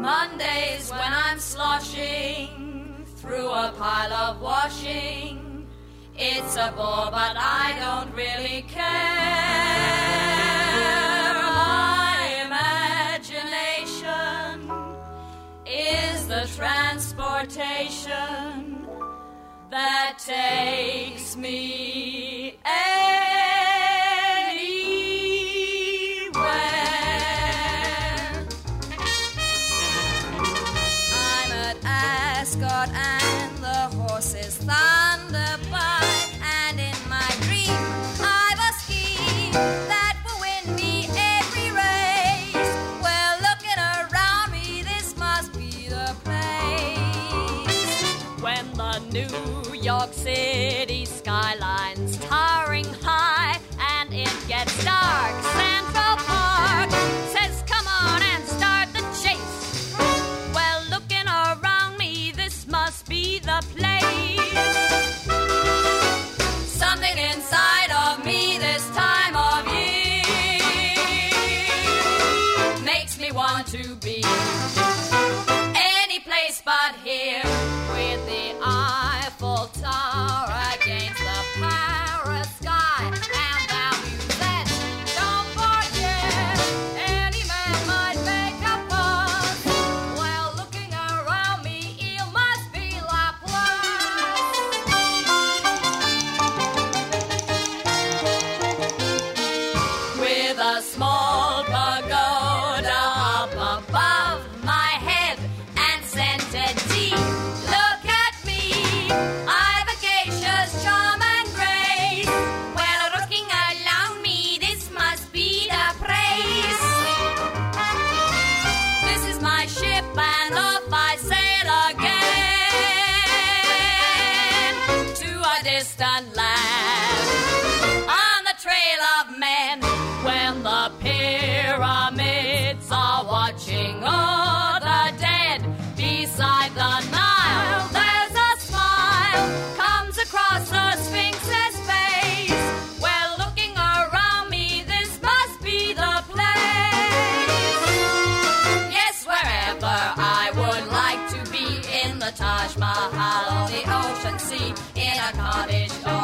Mondays when I'm sloshing through a pile of washing. It's a bore, but I don't really care. My imagination is the transportation that takes me Ascot and the horses thunder by, and in my dream I've a scheme that will win me every race. Well, looking around me, this must be the place. When the New York City skyline's towering high want to be. Any place but here, with the Eiffel Tower against the Paris sky and the Musette. Don't forget, any man might make a fuss. While looking around me, it must be Laplace. With a small said Z, look at me. I've a acacia's charm and grace. Well, looking along me, this must be the place. This is my ship, and off I sail again to a distant land on the trail of men when the Taj Mahal on the ocean sea in a cottage.